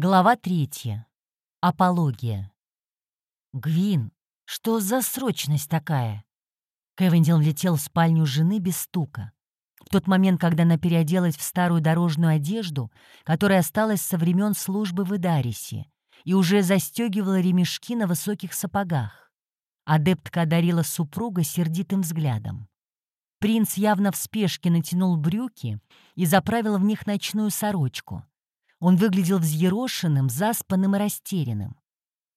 Глава третья. Апология. «Гвин, что за срочность такая?» Кевиндил влетел в спальню жены без стука. В тот момент, когда она переоделась в старую дорожную одежду, которая осталась со времен службы в Идарисе, и уже застегивала ремешки на высоких сапогах. Адептка одарила супруга сердитым взглядом. Принц явно в спешке натянул брюки и заправил в них ночную сорочку. Он выглядел взъерошенным, заспанным и растерянным.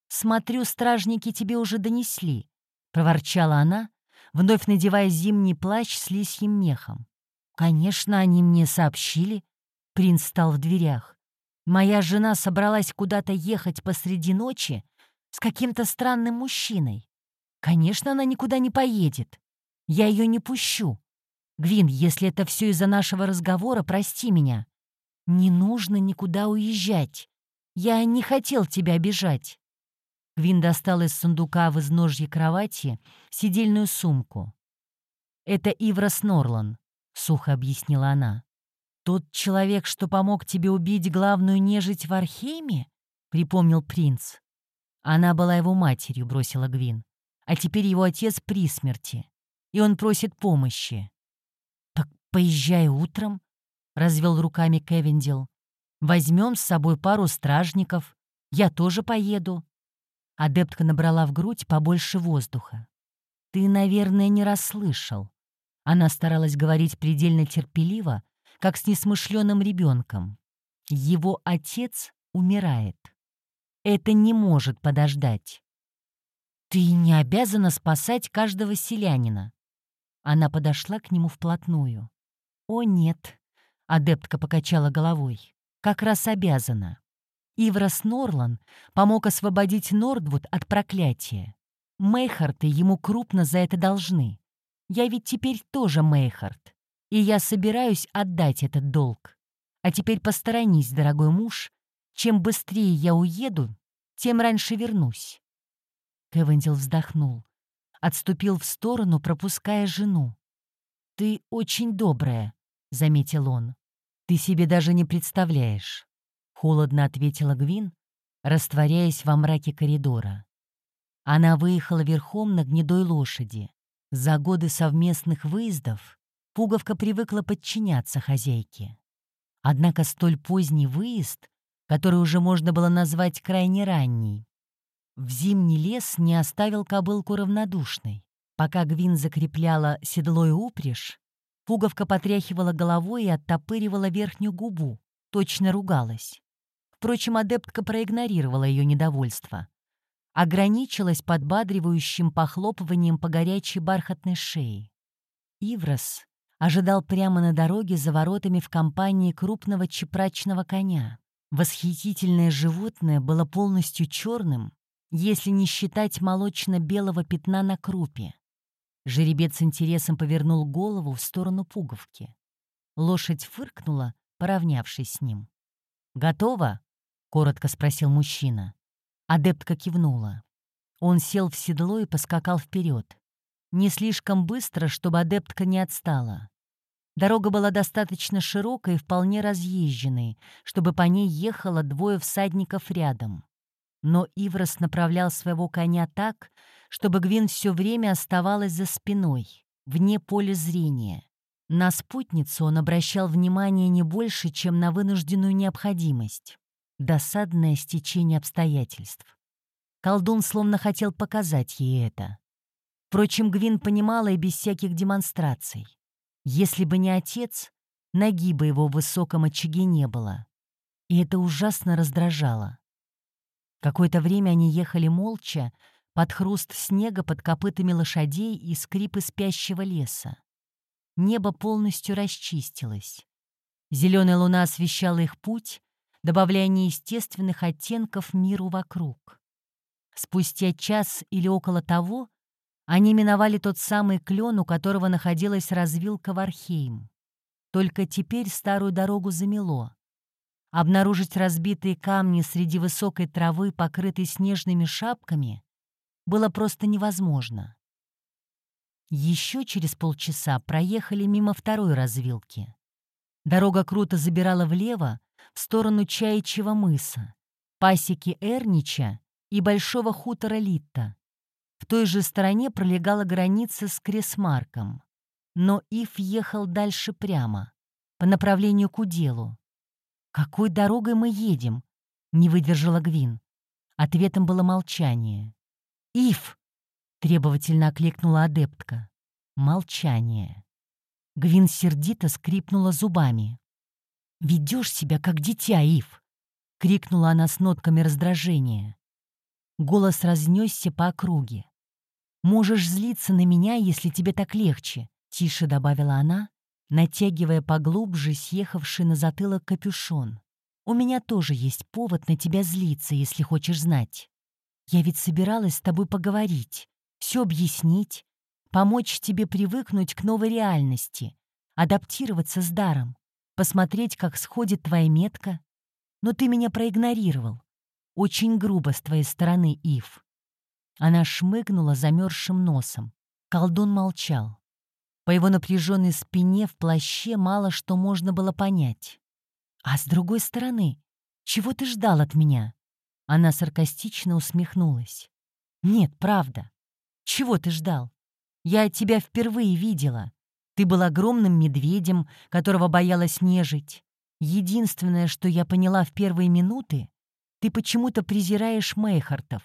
«Смотрю, стражники тебе уже донесли», — проворчала она, вновь надевая зимний плащ с лисьим мехом. «Конечно, они мне сообщили». Принц стал в дверях. «Моя жена собралась куда-то ехать посреди ночи с каким-то странным мужчиной. Конечно, она никуда не поедет. Я ее не пущу. Гвин, если это все из-за нашего разговора, прости меня. Не нужно никуда уезжать. Я не хотел тебя обижать. Гвин достал из сундука в изножье кровати сидельную сумку. «Это Ивра Снорлан», — сухо объяснила она. «Тот человек, что помог тебе убить главную нежить в Архейме?» — припомнил принц. Она была его матерью, бросила Гвин. А теперь его отец при смерти, и он просит помощи. «Так поезжай утром», — развел руками Кевиндил. «Возьмем с собой пару стражников. Я тоже поеду». Адептка набрала в грудь побольше воздуха. «Ты, наверное, не расслышал». Она старалась говорить предельно терпеливо, как с несмышленым ребенком. Его отец умирает. Это не может подождать. «Ты не обязана спасать каждого селянина». Она подошла к нему вплотную. «О, нет», — адептка покачала головой, — «как раз обязана. Иврос Норлан помог освободить Нордвуд от проклятия. Мейхарты ему крупно за это должны. Я ведь теперь тоже Мейхарт, и я собираюсь отдать этот долг. А теперь посторонись, дорогой муж. Чем быстрее я уеду, тем раньше вернусь». Кевендил вздохнул. Отступил в сторону, пропуская жену. «Ты очень добрая», — заметил он. «Ты себе даже не представляешь. Холодно ответила Гвин, растворяясь во мраке коридора. Она выехала верхом на гнедой лошади. За годы совместных выездов пуговка привыкла подчиняться хозяйке. Однако столь поздний выезд, который уже можно было назвать крайне ранний, в зимний лес не оставил кобылку равнодушной. Пока Гвин закрепляла седло и упряжь, пуговка потряхивала головой и оттопыривала верхнюю губу, точно ругалась. Впрочем, адептка проигнорировала ее недовольство. Ограничилась подбадривающим похлопыванием по горячей бархатной шее. Иврос ожидал прямо на дороге за воротами в компании крупного чепрачного коня. Восхитительное животное было полностью черным, если не считать молочно-белого пятна на крупе. Жеребец с интересом повернул голову в сторону пуговки. Лошадь фыркнула, поравнявшись с ним. «Готово?» — коротко спросил мужчина. Адептка кивнула. Он сел в седло и поскакал вперед. Не слишком быстро, чтобы адептка не отстала. Дорога была достаточно широкой и вполне разъезженной, чтобы по ней ехало двое всадников рядом. Но Иврос направлял своего коня так, чтобы Гвин все время оставалась за спиной, вне поля зрения. На спутницу он обращал внимание не больше, чем на вынужденную необходимость. Досадное стечение обстоятельств. Колдун словно хотел показать ей это. Впрочем, Гвин понимала и без всяких демонстраций. Если бы не отец, ноги бы его в высоком очаге не было. И это ужасно раздражало. Какое-то время они ехали молча, под хруст снега под копытами лошадей и скрипы спящего леса. Небо полностью расчистилось. Зеленая луна освещала их путь, добавляя неестественных оттенков миру вокруг. Спустя час или около того они миновали тот самый клен, у которого находилась развилка в Архейм. Только теперь старую дорогу замело. Обнаружить разбитые камни среди высокой травы, покрытой снежными шапками, было просто невозможно. Еще через полчаса проехали мимо второй развилки. Дорога круто забирала влево, в сторону Чаячьего мыса, пасеки Эрнича и большого хутора Литта. В той же стороне пролегала граница с Кресмарком. Но Ив ехал дальше прямо, по направлению к уделу. «Какой дорогой мы едем?» — не выдержала Гвин. Ответом было молчание. «Ив!» — требовательно окликнула адептка. Молчание. Гвин сердито скрипнула зубами. «Ведешь себя, как дитя, Ив!» — крикнула она с нотками раздражения. Голос разнесся по округе. «Можешь злиться на меня, если тебе так легче», — тише добавила она, натягивая поглубже съехавший на затылок капюшон. «У меня тоже есть повод на тебя злиться, если хочешь знать. Я ведь собиралась с тобой поговорить, все объяснить, помочь тебе привыкнуть к новой реальности, адаптироваться с даром, посмотреть, как сходит твоя метка. Но ты меня проигнорировал. Очень грубо с твоей стороны, Ив». Она шмыгнула замерзшим носом. Колдун молчал. По его напряженной спине в плаще мало что можно было понять. «А с другой стороны, чего ты ждал от меня?» Она саркастично усмехнулась. «Нет, правда. Чего ты ждал? Я тебя впервые видела. Ты был огромным медведем, которого боялась нежить. Единственное, что я поняла в первые минуты, ты почему-то презираешь Мейхартов.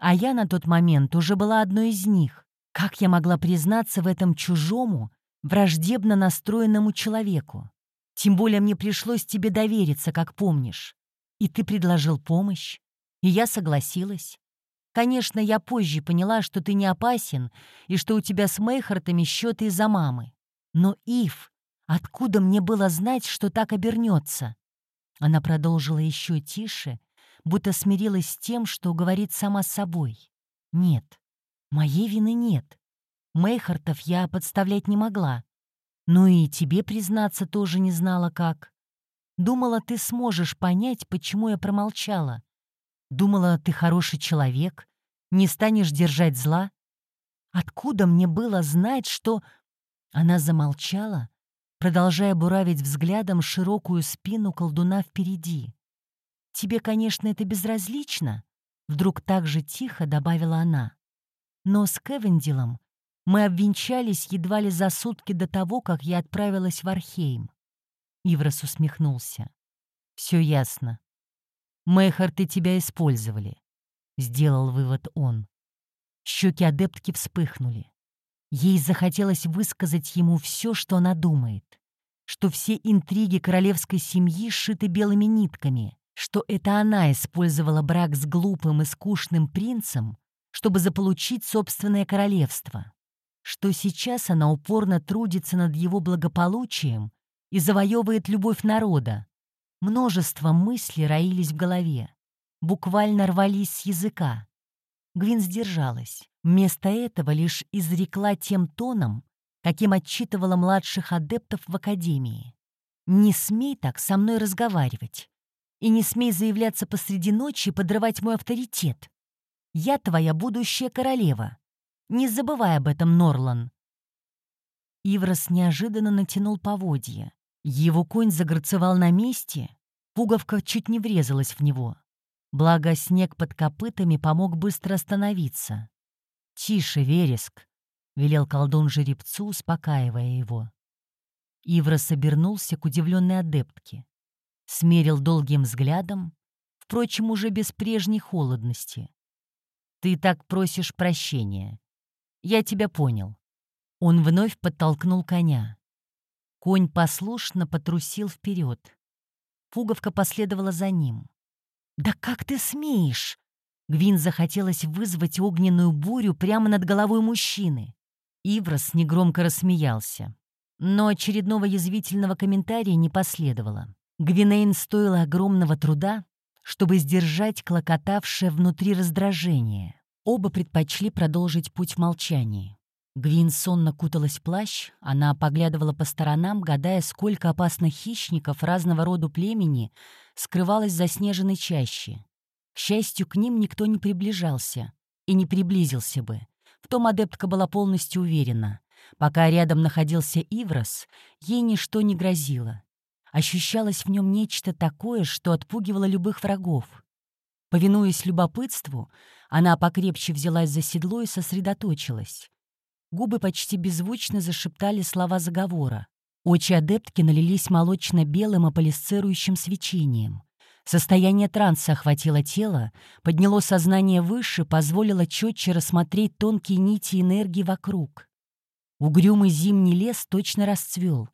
А я на тот момент уже была одной из них. Как я могла признаться в этом чужому, враждебно настроенному человеку? Тем более мне пришлось тебе довериться, как помнишь. И ты предложил помощь, и я согласилась. Конечно, я позже поняла, что ты не опасен и что у тебя с Мейхартами счеты из-за мамы. Но, Ив, откуда мне было знать, что так обернется? Она продолжила еще тише, будто смирилась с тем, что говорит сама с собой. Нет, моей вины нет. Мейхартов я подставлять не могла. Ну и тебе признаться тоже не знала как. Думала, ты сможешь понять, почему я промолчала. Думала, ты хороший человек, не станешь держать зла. Откуда мне было знать, что... Она замолчала, продолжая буравить взглядом широкую спину колдуна впереди. «Тебе, конечно, это безразлично», — вдруг так же тихо добавила она. «Но с Кевендилом мы обвенчались едва ли за сутки до того, как я отправилась в Архейм». Иврос усмехнулся. «Все ясно. Мэйхарты тебя использовали», — сделал вывод он. Щеки адептки вспыхнули. Ей захотелось высказать ему все, что она думает, что все интриги королевской семьи сшиты белыми нитками, что это она использовала брак с глупым и скучным принцем, чтобы заполучить собственное королевство, что сейчас она упорно трудится над его благополучием и завоевывает любовь народа. Множество мыслей роились в голове, буквально рвались с языка. Гвин сдержалась. Вместо этого лишь изрекла тем тоном, каким отчитывала младших адептов в академии. «Не смей так со мной разговаривать. И не смей заявляться посреди ночи и подрывать мой авторитет. Я твоя будущая королева. Не забывай об этом, Норлан». Иврос неожиданно натянул поводья. Его конь загорцевал на месте, пуговка чуть не врезалась в него. Благо, снег под копытами помог быстро остановиться. «Тише, вереск!» — велел колдун жеребцу, успокаивая его. Иврос обернулся к удивленной адептке смерил долгим взглядом, впрочем, уже без прежней холодности. «Ты так просишь прощения. Я тебя понял». Он вновь подтолкнул коня. Конь послушно потрусил вперед. Пуговка последовала за ним. «Да как ты смеешь?» Гвин захотелось вызвать огненную бурю прямо над головой мужчины. Иврос негромко рассмеялся. Но очередного язвительного комментария не последовало. Гвинейн стоило огромного труда, чтобы сдержать клокотавшее внутри раздражение. Оба предпочли продолжить путь в молчании. Гвин сонно куталась в плащ, она поглядывала по сторонам, гадая, сколько опасных хищников разного рода племени скрывалось за снежной чаще. К счастью, к ним никто не приближался и не приблизился бы. В том адептка была полностью уверена. Пока рядом находился Иврос, ей ничто не грозило. Ощущалось в нем нечто такое, что отпугивало любых врагов. Повинуясь любопытству, она покрепче взялась за седло и сосредоточилась. Губы почти беззвучно зашептали слова заговора. Очи адептки налились молочно-белым аполисцирующим свечением. Состояние транса охватило тело, подняло сознание выше, позволило четче рассмотреть тонкие нити энергии вокруг. Угрюмый зимний лес точно расцвел.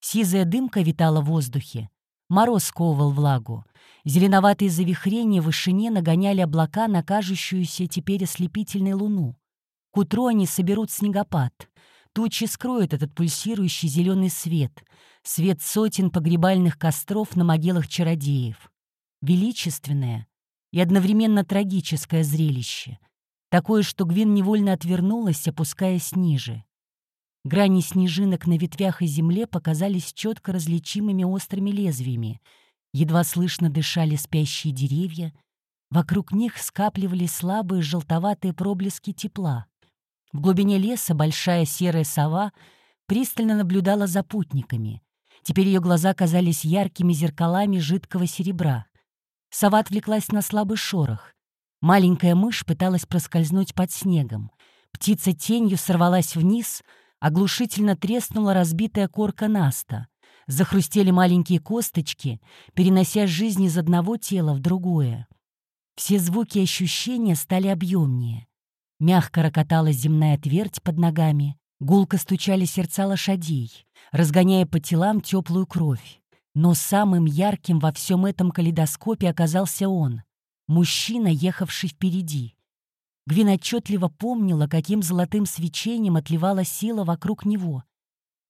Сизая дымка витала в воздухе. Мороз сковывал влагу. Зеленоватые завихрения в вышине нагоняли облака на кажущуюся теперь ослепительной луну. К утру они соберут снегопад. Тучи скроют этот пульсирующий зеленый свет, свет сотен погребальных костров на могилах чародеев. Величественное и одновременно трагическое зрелище. Такое, что Гвин невольно отвернулась, опускаясь ниже. Грани снежинок на ветвях и земле показались четко различимыми острыми лезвиями. Едва слышно дышали спящие деревья. Вокруг них скапливались слабые желтоватые проблески тепла. В глубине леса большая серая сова пристально наблюдала за путниками. Теперь ее глаза казались яркими зеркалами жидкого серебра. Сова отвлеклась на слабый шорох. Маленькая мышь пыталась проскользнуть под снегом. Птица тенью сорвалась вниз — Оглушительно треснула разбитая корка наста. Захрустели маленькие косточки, перенося жизнь из одного тела в другое. Все звуки и ощущения стали объемнее. Мягко рокотала земная твердь под ногами, гулко стучали сердца лошадей, разгоняя по телам теплую кровь. Но самым ярким во всем этом калейдоскопе оказался он, мужчина, ехавший впереди. Гвин отчетливо помнила, каким золотым свечением отливала сила вокруг него.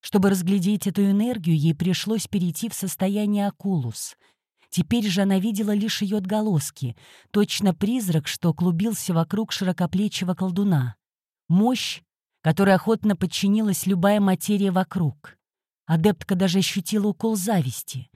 Чтобы разглядеть эту энергию, ей пришлось перейти в состояние акулус. Теперь же она видела лишь ее отголоски, точно призрак, что клубился вокруг широкоплечего колдуна. Мощь, которой охотно подчинилась любая материя вокруг. Адептка даже ощутила укол зависти.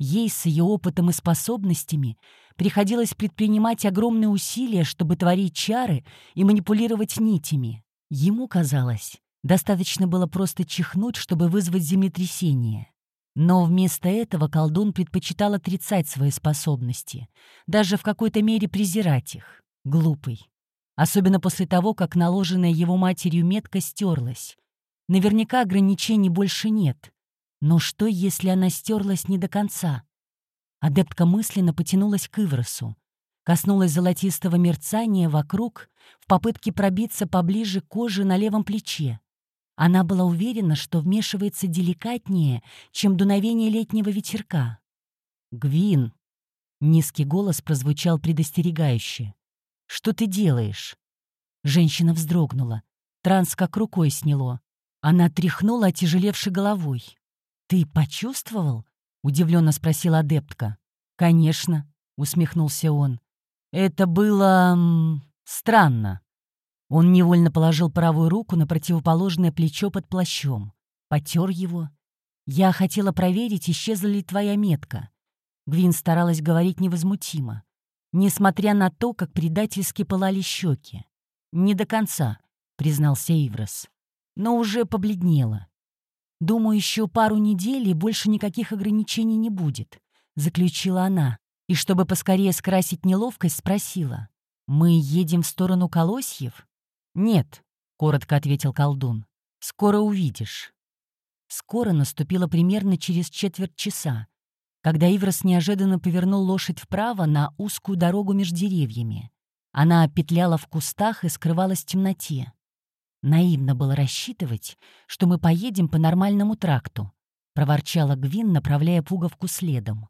Ей с ее опытом и способностями приходилось предпринимать огромные усилия, чтобы творить чары и манипулировать нитями. Ему казалось, достаточно было просто чихнуть, чтобы вызвать землетрясение. Но вместо этого колдун предпочитал отрицать свои способности, даже в какой-то мере презирать их. Глупый. Особенно после того, как наложенная его матерью метка стерлась. Наверняка ограничений больше нет. Но что, если она стерлась не до конца? Адептка мысленно потянулась к Ивросу, коснулась золотистого мерцания вокруг в попытке пробиться поближе к коже на левом плече. Она была уверена, что вмешивается деликатнее, чем дуновение летнего ветерка. «Гвин!» — низкий голос прозвучал предостерегающе. «Что ты делаешь?» Женщина вздрогнула. Транс как рукой сняло. Она тряхнула отяжелевшей головой. «Ты почувствовал?» — удивленно спросила адептка. «Конечно», — усмехнулся он. «Это было... Странно». Он невольно положил правую руку на противоположное плечо под плащом. Потер его. «Я хотела проверить, исчезла ли твоя метка». Гвин старалась говорить невозмутимо, несмотря на то, как предательски пылали щеки. «Не до конца», — признался Иврос. «Но уже побледнела. Думаю, еще пару недель и больше никаких ограничений не будет», — заключила она. И чтобы поскорее скрасить неловкость, спросила. «Мы едем в сторону Колосьев?» «Нет», — коротко ответил колдун. «Скоро увидишь». Скоро наступило примерно через четверть часа, когда Иврос неожиданно повернул лошадь вправо на узкую дорогу между деревьями. Она петляла в кустах и скрывалась в темноте. Наивно было рассчитывать, что мы поедем по нормальному тракту, проворчала Гвин, направляя пуговку следом.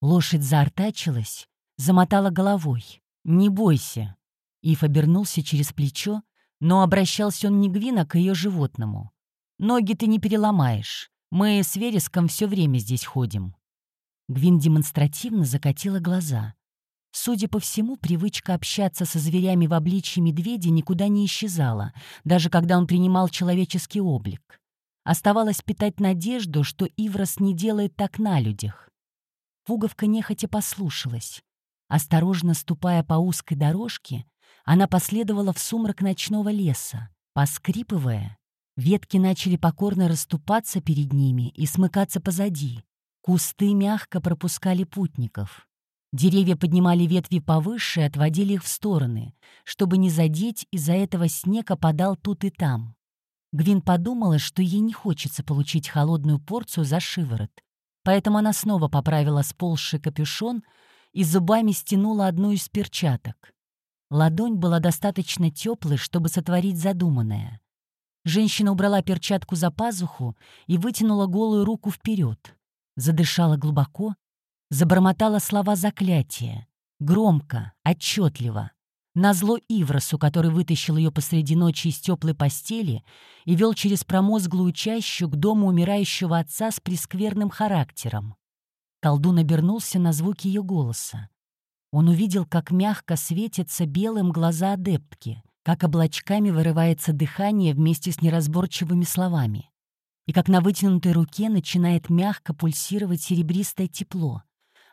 Лошадь заортачилась, замотала головой. «Не бойся!» Ив обернулся через плечо, но обращался он не Гвин, а к ее животному. «Ноги ты не переломаешь. Мы с Вереском все время здесь ходим». Гвин демонстративно закатила глаза. Судя по всему, привычка общаться со зверями в обличье медведя никуда не исчезала, даже когда он принимал человеческий облик. Оставалось питать надежду, что Иврос не делает так на людях. Пуговка нехотя послушалась. Осторожно ступая по узкой дорожке, она последовала в сумрак ночного леса. Поскрипывая, ветки начали покорно расступаться перед ними и смыкаться позади. Кусты мягко пропускали путников. Деревья поднимали ветви повыше и отводили их в стороны, чтобы не задеть, из-за этого снег опадал тут и там. Гвин подумала, что ей не хочется получить холодную порцию за шиворот, поэтому она снова поправила сползший капюшон и зубами стянула одну из перчаток. Ладонь была достаточно теплой, чтобы сотворить задуманное. Женщина убрала перчатку за пазуху и вытянула голую руку вперед, задышала глубоко, забормотала слова заклятия, громко, отчетливо, назло Ивросу, который вытащил ее посреди ночи из теплой постели и вел через промозглую чащу к дому умирающего отца с прескверным характером. Колдун обернулся на звуки ее голоса. Он увидел, как мягко светятся белым глаза адептки, как облачками вырывается дыхание вместе с неразборчивыми словами, и как на вытянутой руке начинает мягко пульсировать серебристое тепло.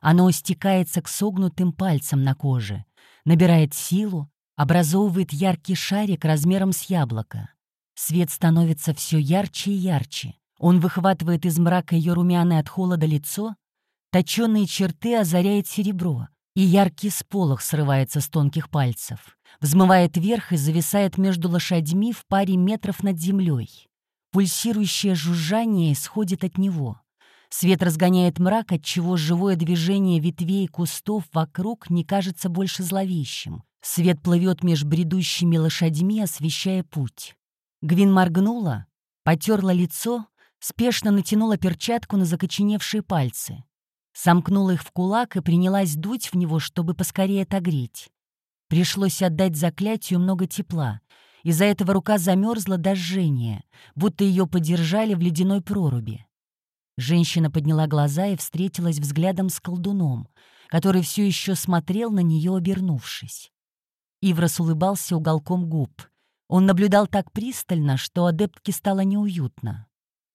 Оно стекается к согнутым пальцам на коже, набирает силу, образовывает яркий шарик размером с яблоко. Свет становится все ярче и ярче. Он выхватывает из мрака ее румяное от холода лицо, точенные черты озаряет серебро, и яркий сполох срывается с тонких пальцев, взмывает вверх и зависает между лошадьми в паре метров над землей. Пульсирующее жужжание исходит от него. Свет разгоняет мрак, отчего живое движение ветвей и кустов вокруг не кажется больше зловещим. Свет плывет меж бредущими лошадьми, освещая путь. Гвин моргнула, потерла лицо, спешно натянула перчатку на закоченевшие пальцы. Сомкнула их в кулак и принялась дуть в него, чтобы поскорее отогреть. Пришлось отдать заклятию много тепла. Из-за этого рука замерзла до жжения, будто ее подержали в ледяной проруби. Женщина подняла глаза и встретилась взглядом с колдуном, который все еще смотрел на нее, обернувшись. Иврос улыбался уголком губ. Он наблюдал так пристально, что адептке стало неуютно.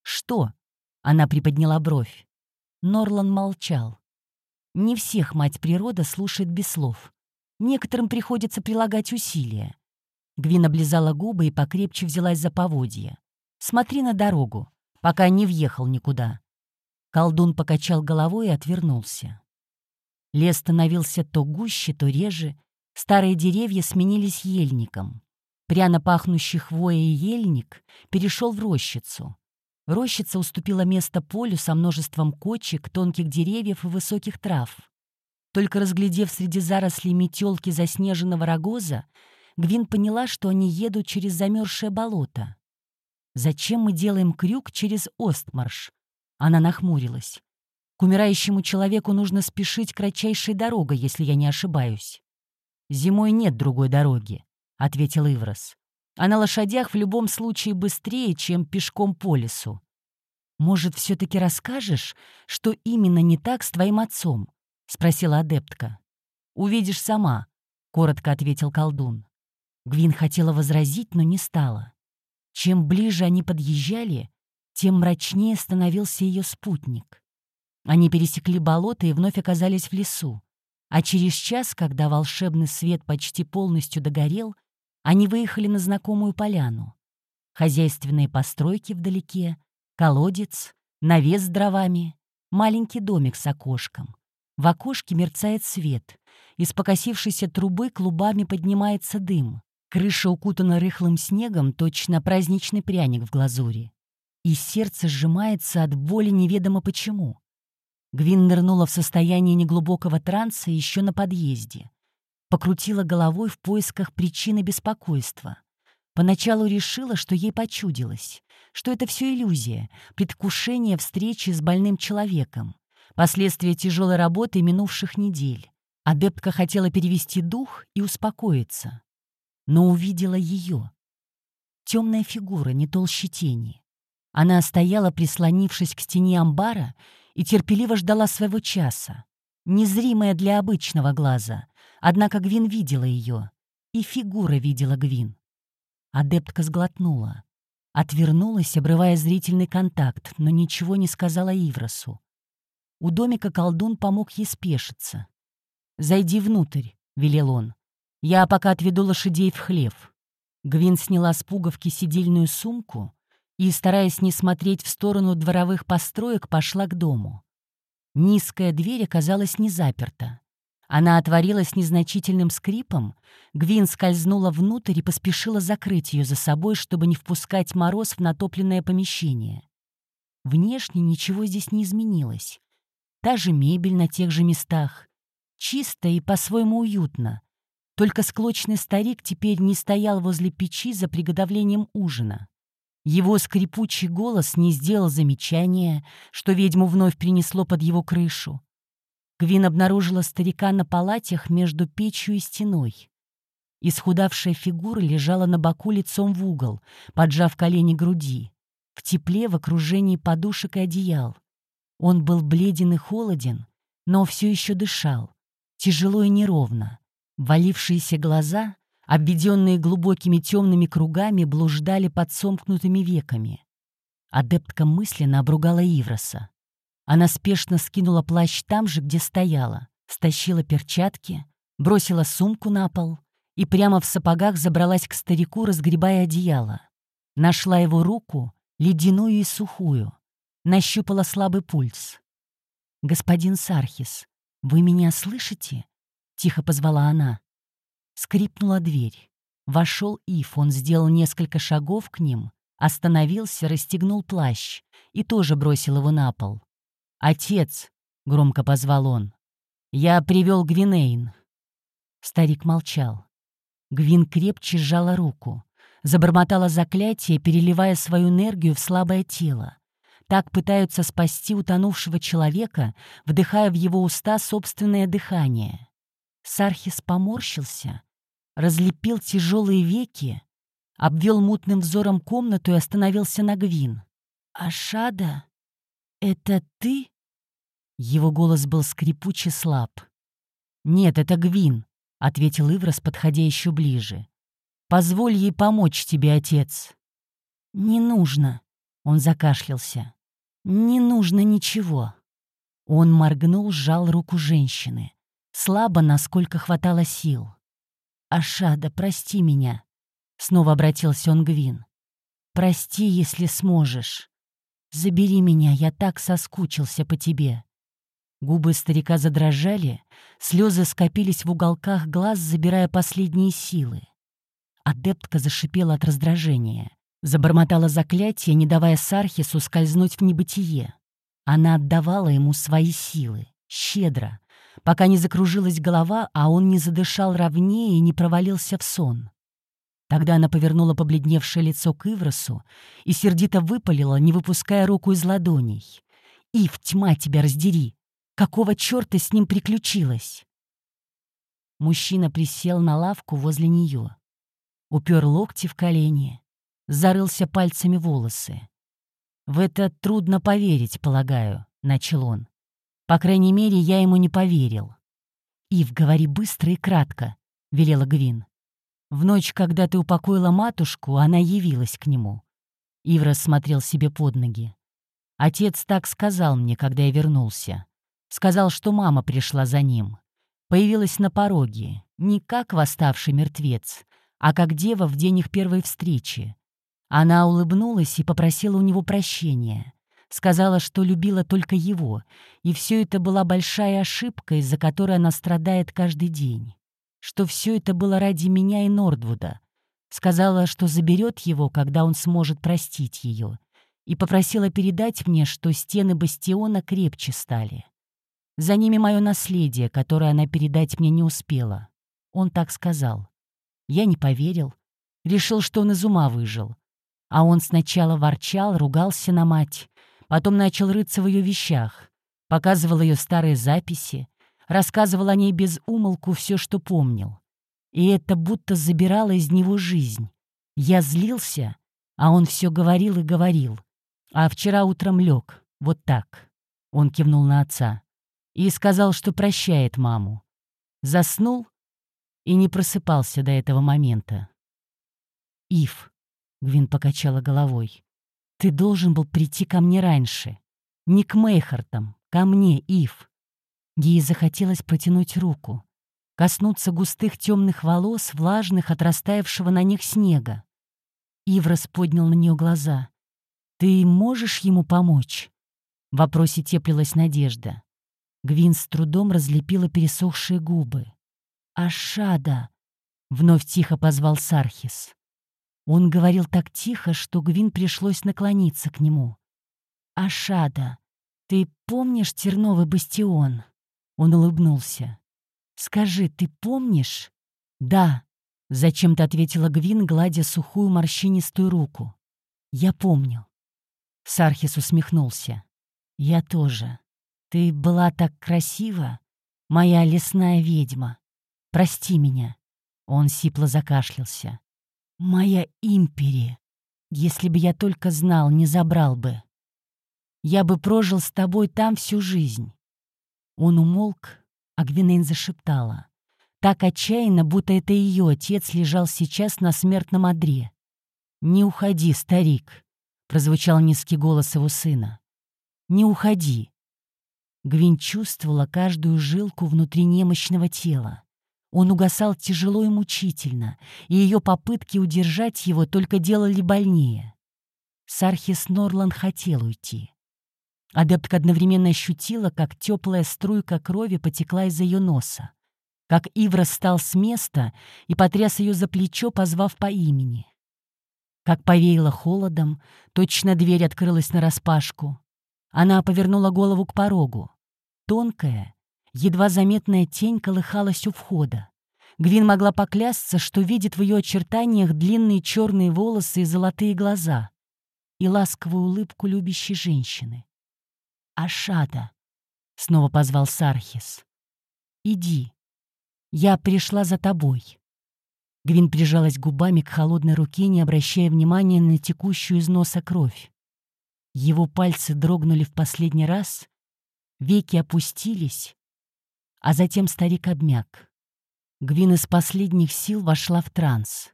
«Что?» — она приподняла бровь. Норлан молчал. Не всех мать природа слушает без слов. Некоторым приходится прилагать усилия. Гвин облизала губы и покрепче взялась за поводья. «Смотри на дорогу, пока не въехал никуда». Колдун покачал головой и отвернулся. Лес становился то гуще, то реже. Старые деревья сменились ельником. Пряно пахнущий хвоей ельник перешел в рощицу. Рощица уступила место полю со множеством кочек, тонких деревьев и высоких трав. Только разглядев среди зарослей метелки заснеженного рогоза, Гвин поняла, что они едут через замерзшее болото. «Зачем мы делаем крюк через Остмарш?» Она нахмурилась. «К умирающему человеку нужно спешить кратчайшей дорогой, если я не ошибаюсь». «Зимой нет другой дороги», — ответил Иврос а на лошадях в любом случае быстрее, чем пешком по лесу. «Может, все-таки расскажешь, что именно не так с твоим отцом?» — спросила адептка. «Увидишь сама», — коротко ответил колдун. Гвин хотела возразить, но не стала. Чем ближе они подъезжали, тем мрачнее становился ее спутник. Они пересекли болото и вновь оказались в лесу. А через час, когда волшебный свет почти полностью догорел, они выехали на знакомую поляну. Хозяйственные постройки вдалеке, колодец, навес с дровами, маленький домик с окошком. В окошке мерцает свет. Из покосившейся трубы клубами поднимается дым. Крыша укутана рыхлым снегом, точно праздничный пряник в глазури. И сердце сжимается от боли неведомо почему. Гвин нырнула в состояние неглубокого транса еще на подъезде. Покрутила головой в поисках причины беспокойства. Поначалу решила, что ей почудилось, что это все иллюзия, предвкушение встречи с больным человеком, последствия тяжелой работы минувших недель. Адептка хотела перевести дух и успокоиться, но увидела ее. Темная фигура, не толще тени. Она стояла, прислонившись к стене амбара, и терпеливо ждала своего часа, незримая для обычного глаза, Однако Гвин видела ее, и фигура видела Гвин. Адептка сглотнула. Отвернулась, обрывая зрительный контакт, но ничего не сказала Ивросу. У домика колдун помог ей спешиться. «Зайди внутрь», — велел он. «Я пока отведу лошадей в хлев». Гвин сняла с пуговки сидельную сумку и, стараясь не смотреть в сторону дворовых построек, пошла к дому. Низкая дверь оказалась не заперта. Она отворилась незначительным скрипом, Гвин скользнула внутрь и поспешила закрыть ее за собой, чтобы не впускать мороз в натопленное помещение. Внешне ничего здесь не изменилось. Та же мебель на тех же местах. Чисто и по-своему уютно. Только склочный старик теперь не стоял возле печи за приготовлением ужина. Его скрипучий голос не сделал замечания, что ведьму вновь принесло под его крышу. Гвин обнаружила старика на палатях между печью и стеной. Исхудавшая фигура лежала на боку лицом в угол, поджав колени груди, в тепле в окружении подушек и одеял. Он был бледен и холоден, но все еще дышал, тяжело и неровно. Валившиеся глаза, обведенные глубокими темными кругами, блуждали под сомкнутыми веками. Адептка мысленно обругала Ивроса. Она спешно скинула плащ там же, где стояла, стащила перчатки, бросила сумку на пол и прямо в сапогах забралась к старику, разгребая одеяло. Нашла его руку, ледяную и сухую, нащупала слабый пульс. «Господин Сархис, вы меня слышите?» — тихо позвала она. Скрипнула дверь. Вошел Ив, он сделал несколько шагов к ним, остановился, расстегнул плащ и тоже бросил его на пол. «Отец!» — громко позвал он. «Я привел Гвинейн». Старик молчал. Гвин крепче сжала руку. Забормотала заклятие, переливая свою энергию в слабое тело. Так пытаются спасти утонувшего человека, вдыхая в его уста собственное дыхание. Сархис поморщился, разлепил тяжелые веки, обвел мутным взором комнату и остановился на Гвин. «Ашада?» «Это ты?» Его голос был скрипуче слаб. «Нет, это Гвин», — ответил Иврос, подходя еще ближе. «Позволь ей помочь тебе, отец». «Не нужно», — он закашлялся. «Не нужно ничего». Он моргнул, сжал руку женщины. Слабо, насколько хватало сил. «Ашада, прости меня», — снова обратился он к Гвин. «Прости, если сможешь. Забери меня, я так соскучился по тебе». Губы старика задрожали, слезы скопились в уголках глаз, забирая последние силы. Адептка зашипела от раздражения. Забормотала заклятие, не давая Сархису скользнуть в небытие. Она отдавала ему свои силы, щедро, пока не закружилась голова, а он не задышал ровнее и не провалился в сон. Тогда она повернула побледневшее лицо к Ивросу и сердито выпалила, не выпуская руку из ладоней. «Ив, тьма тебя раздери! Какого черта с ним приключилось?» Мужчина присел на лавку возле нее, упер локти в колени, зарылся пальцами волосы. «В это трудно поверить, полагаю», — начал он. «По крайней мере, я ему не поверил». «Ив, говори быстро и кратко», — велела Гвин. В ночь, когда ты упокоила матушку, она явилась к нему. Иврос смотрел себе под ноги. Отец так сказал мне, когда я вернулся. Сказал, что мама пришла за ним. Появилась на пороге, не как восставший мертвец, а как дева в день их первой встречи. Она улыбнулась и попросила у него прощения. Сказала, что любила только его, и все это была большая ошибка, из-за которой она страдает каждый день что все это было ради меня и Нордвуда. Сказала, что заберет его, когда он сможет простить ее, и попросила передать мне, что стены бастиона крепче стали. За ними мое наследие, которое она передать мне не успела. Он так сказал. Я не поверил. Решил, что он из ума выжил. А он сначала ворчал, ругался на мать, потом начал рыться в ее вещах, показывал ее старые записи, рассказывал о ней без умолку все, что помнил. И это будто забирало из него жизнь. Я злился, а он все говорил и говорил. А вчера утром лег, вот так. Он кивнул на отца. И сказал, что прощает маму. Заснул и не просыпался до этого момента. «Ив», — Гвин покачала головой, — «ты должен был прийти ко мне раньше. Не к Мейхартам, ко мне, Ив. Ей захотелось протянуть руку, коснуться густых темных волос, влажных от растаявшего на них снега. Иврос поднял на нее глаза. «Ты можешь ему помочь?» В вопросе теплилась надежда. Гвин с трудом разлепила пересохшие губы. «Ашада!» — вновь тихо позвал Сархис. Он говорил так тихо, что Гвин пришлось наклониться к нему. «Ашада, ты помнишь Терновый бастион?» Он улыбнулся. «Скажи, ты помнишь?» «Да», — зачем-то ответила Гвин, гладя сухую морщинистую руку. «Я помню». Сархис усмехнулся. «Я тоже. Ты была так красива, моя лесная ведьма. Прости меня». Он сипло закашлялся. «Моя импери. Если бы я только знал, не забрал бы. Я бы прожил с тобой там всю жизнь». Он умолк, а Гвинейн зашептала. Так отчаянно, будто это ее отец лежал сейчас на смертном одре. «Не уходи, старик», — прозвучал низкий голос его сына. «Не уходи». Гвин чувствовала каждую жилку внутри немощного тела. Он угасал тяжело и мучительно, и ее попытки удержать его только делали больнее. Сархис Норлан хотел уйти. Адептка одновременно ощутила, как теплая струйка крови потекла из ее носа, как Ивра встал с места и потряс ее за плечо, позвав по имени. Как повеяло холодом, точно дверь открылась нараспашку. Она повернула голову к порогу. Тонкая, едва заметная тень колыхалась у входа. Гвин могла поклясться, что видит в ее очертаниях длинные черные волосы и золотые глаза и ласковую улыбку любящей женщины. «Ашада!» — снова позвал Сархис. «Иди. Я пришла за тобой». Гвин прижалась губами к холодной руке, не обращая внимания на текущую из носа кровь. Его пальцы дрогнули в последний раз, веки опустились, а затем старик обмяк. Гвин из последних сил вошла в транс.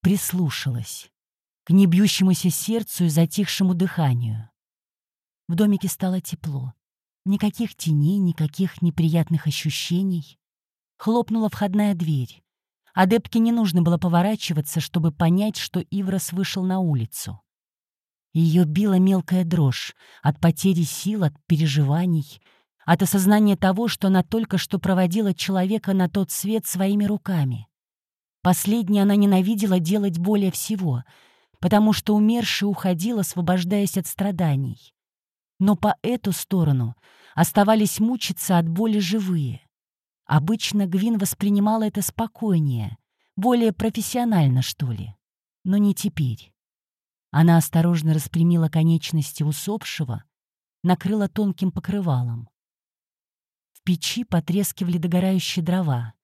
Прислушалась к небьющемуся сердцу и затихшему дыханию. В домике стало тепло. Никаких теней, никаких неприятных ощущений. Хлопнула входная дверь. Адепке не нужно было поворачиваться, чтобы понять, что Иврос вышел на улицу. Ее била мелкая дрожь от потери сил, от переживаний, от осознания того, что она только что проводила человека на тот свет своими руками. Последнее она ненавидела делать более всего, потому что умерший уходил, освобождаясь от страданий но по эту сторону оставались мучиться от боли живые. Обычно Гвин воспринимала это спокойнее, более профессионально, что ли. Но не теперь. Она осторожно распрямила конечности усопшего, накрыла тонким покрывалом. В печи потрескивали догорающие дрова.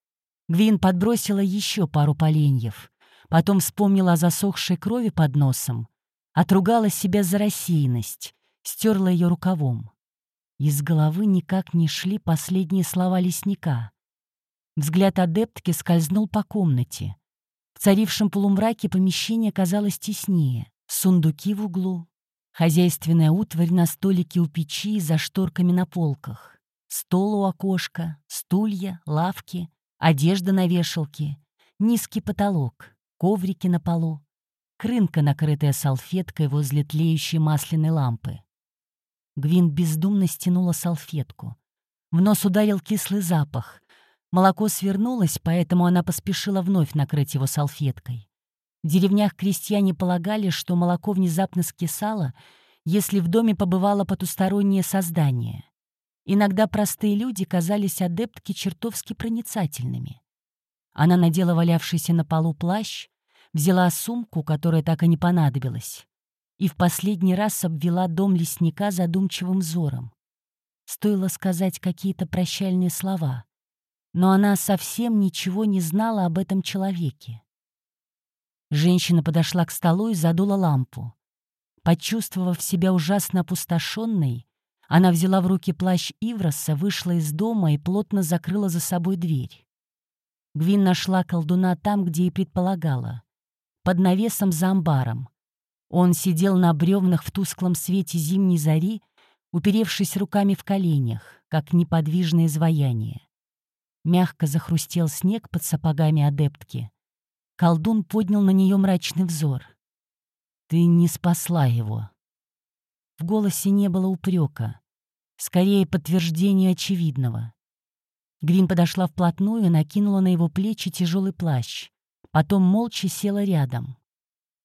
Гвин подбросила еще пару поленьев, потом вспомнила о засохшей крови под носом, отругала себя за рассеянность, стерла ее рукавом. Из головы никак не шли последние слова лесника. Взгляд адептки скользнул по комнате. В царившем полумраке помещение казалось теснее. Сундуки в углу, хозяйственная утварь на столике у печи за шторками на полках, стол у окошка, стулья, лавки, одежда на вешалке, низкий потолок, коврики на полу, крынка, накрытая салфеткой возле тлеющей масляной лампы. Гвин бездумно стянула салфетку. В нос ударил кислый запах. Молоко свернулось, поэтому она поспешила вновь накрыть его салфеткой. В деревнях крестьяне полагали, что молоко внезапно скисало, если в доме побывало потустороннее создание. Иногда простые люди казались адептки чертовски проницательными. Она надела валявшийся на полу плащ, взяла сумку, которая так и не понадобилась, и в последний раз обвела дом лесника задумчивым взором. Стоило сказать какие-то прощальные слова, но она совсем ничего не знала об этом человеке. Женщина подошла к столу и задула лампу. Почувствовав себя ужасно опустошенной, она взяла в руки плащ Ивроса, вышла из дома и плотно закрыла за собой дверь. Гвин нашла колдуна там, где и предполагала, под навесом за амбаром, он сидел на бревнах в тусклом свете зимней зари, уперевшись руками в коленях, как неподвижное изваяние. Мягко захрустел снег под сапогами адептки. Колдун поднял на нее мрачный взор. «Ты не спасла его». В голосе не было упрека, Скорее, подтверждение очевидного. Гвин подошла вплотную и накинула на его плечи тяжелый плащ. Потом молча села рядом.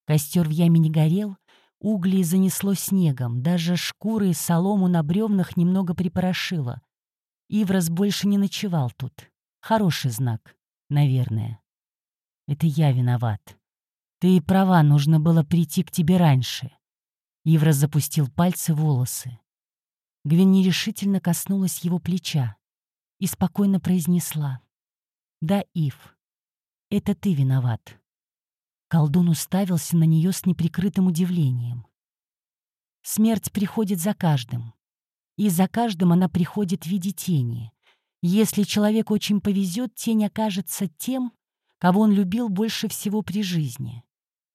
Костер в яме не горел, угли занесло снегом, даже шкуры и солому на бревнах немного припорошило. Иврос больше не ночевал тут. Хороший знак, наверное. Это я виноват. Ты права, нужно было прийти к тебе раньше. Иврос запустил пальцы в волосы. Гвин нерешительно коснулась его плеча и спокойно произнесла. «Да, Ив, это ты виноват». Колдун уставился на нее с неприкрытым удивлением. Смерть приходит за каждым. И за каждым она приходит в виде тени. Если человеку очень повезет, тень окажется тем, кого он любил больше всего при жизни.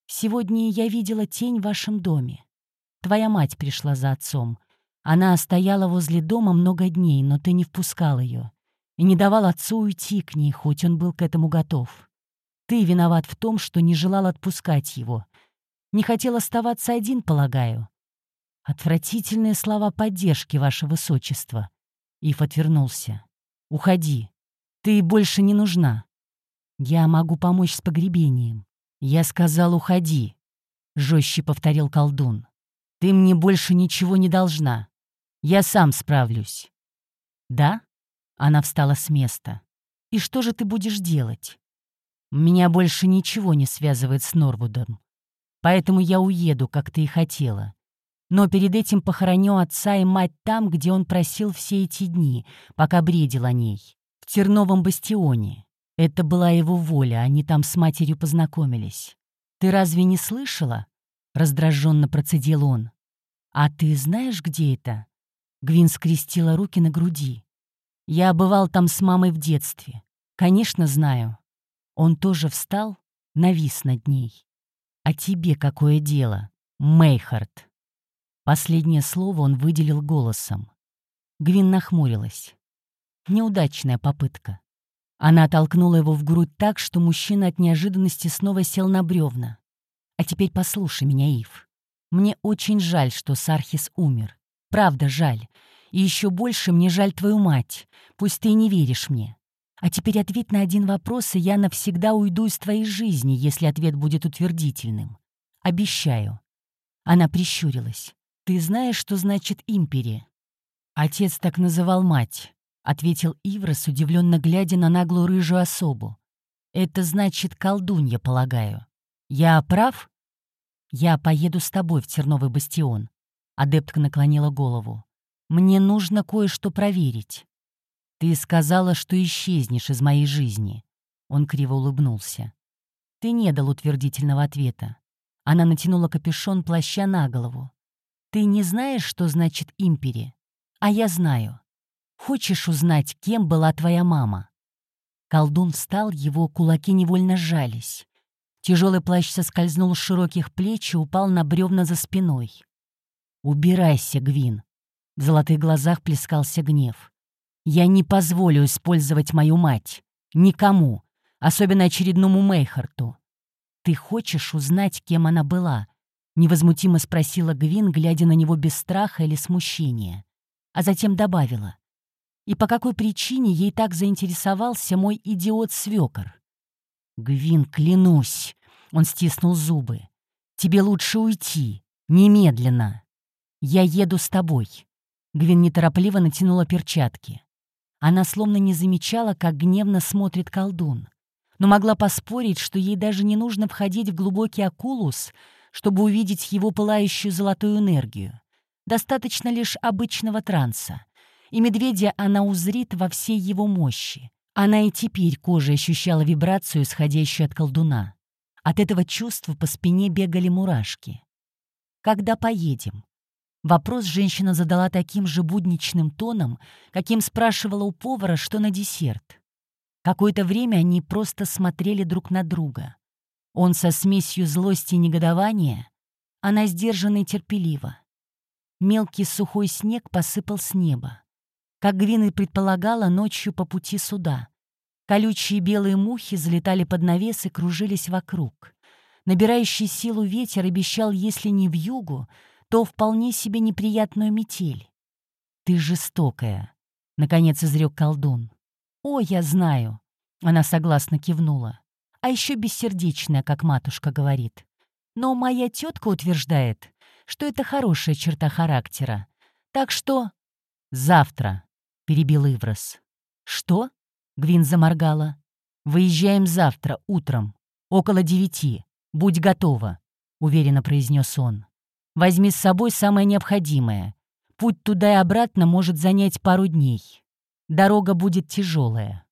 Сегодня я видела тень в вашем доме. Твоя мать пришла за отцом. Она стояла возле дома много дней, но ты не впускал ее. И не давал отцу уйти к ней, хоть он был к этому готов. Ты виноват в том, что не желал отпускать его. Не хотел оставаться один, полагаю. Отвратительные слова поддержки, ваше высочество. Ив отвернулся. Уходи. Ты больше не нужна. Я могу помочь с погребением. Я сказал, уходи. Жестче повторил колдун. Ты мне больше ничего не должна. Я сам справлюсь». «Да?» — она встала с места. «И что же ты будешь делать?» «Меня больше ничего не связывает с Норвудом. Поэтому я уеду, как ты и хотела. Но перед этим похороню отца и мать там, где он просил все эти дни, пока бредил о ней. В Терновом бастионе. Это была его воля, они там с матерью познакомились. Ты разве не слышала?» Раздраженно процедил он. «А ты знаешь, где это?» Гвин скрестила руки на груди. «Я бывал там с мамой в детстве. Конечно, знаю». Он тоже встал, навис над ней. «А тебе какое дело, Мейхард?» Последнее слово он выделил голосом. Гвин нахмурилась. Неудачная попытка. Она толкнула его в грудь так, что мужчина от неожиданности снова сел на бревна. «А теперь послушай меня, Ив. Мне очень жаль, что Сархис умер. Правда, жаль. И еще больше мне жаль твою мать. Пусть ты и не веришь мне. А теперь ответь на один вопрос, и я навсегда уйду из твоей жизни, если ответ будет утвердительным. Обещаю». Она прищурилась. «Ты знаешь, что значит импери?» «Отец так называл мать», — ответил Иврос, удивленно глядя на наглую рыжую особу. «Это значит колдунья, полагаю. Я прав?» «Я поеду с тобой в Терновый бастион», Адептка наклонила голову. «Мне нужно кое-что проверить. Ты сказала, что исчезнешь из моей жизни». Он криво улыбнулся. «Ты не дал утвердительного ответа». Она натянула капюшон плаща на голову. «Ты не знаешь, что значит импери? А я знаю. Хочешь узнать, кем была твоя мама?» Колдун встал, его кулаки невольно сжались. Тяжелый плащ соскользнул с широких плеч и упал на бревна за спиной. «Убирайся, Гвин!» В золотых глазах плескался гнев. «Я не позволю использовать мою мать. Никому. Особенно очередному Мейхарту. Ты хочешь узнать, кем она была?» Невозмутимо спросила Гвин, глядя на него без страха или смущения. А затем добавила. «И по какой причине ей так заинтересовался мой идиот-свёкор?» «Гвин, клянусь!» — он стиснул зубы. «Тебе лучше уйти. Немедленно!» «Я еду с тобой». Гвин неторопливо натянула перчатки. Она словно не замечала, как гневно смотрит колдун. Но могла поспорить, что ей даже не нужно входить в глубокий акулус, чтобы увидеть его пылающую золотую энергию. Достаточно лишь обычного транса. И медведя она узрит во всей его мощи. Она и теперь кожей ощущала вибрацию, исходящую от колдуна. От этого чувства по спине бегали мурашки. «Когда поедем?» Вопрос женщина задала таким же будничным тоном, каким спрашивала у повара, что на десерт. Какое-то время они просто смотрели друг на друга. Он со смесью злости и негодования, она сдержанно и терпеливо. Мелкий сухой снег посыпал с неба. Как Гвин и предполагала, ночью по пути сюда. Колючие белые мухи залетали под навес и кружились вокруг. Набирающий силу ветер обещал, если не в югу, то вполне себе неприятную метель. «Ты жестокая», — наконец изрек колдун. «О, я знаю», — она согласно кивнула. «А еще бессердечная, как матушка говорит. Но моя тетка утверждает, что это хорошая черта характера. Так что...» «Завтра», — перебил Иврос. «Что?» — Гвин заморгала. «Выезжаем завтра, утром, около девяти. Будь готова», — уверенно произнес он. «Возьми с собой самое необходимое. Путь туда и обратно может занять пару дней. Дорога будет тяжелая».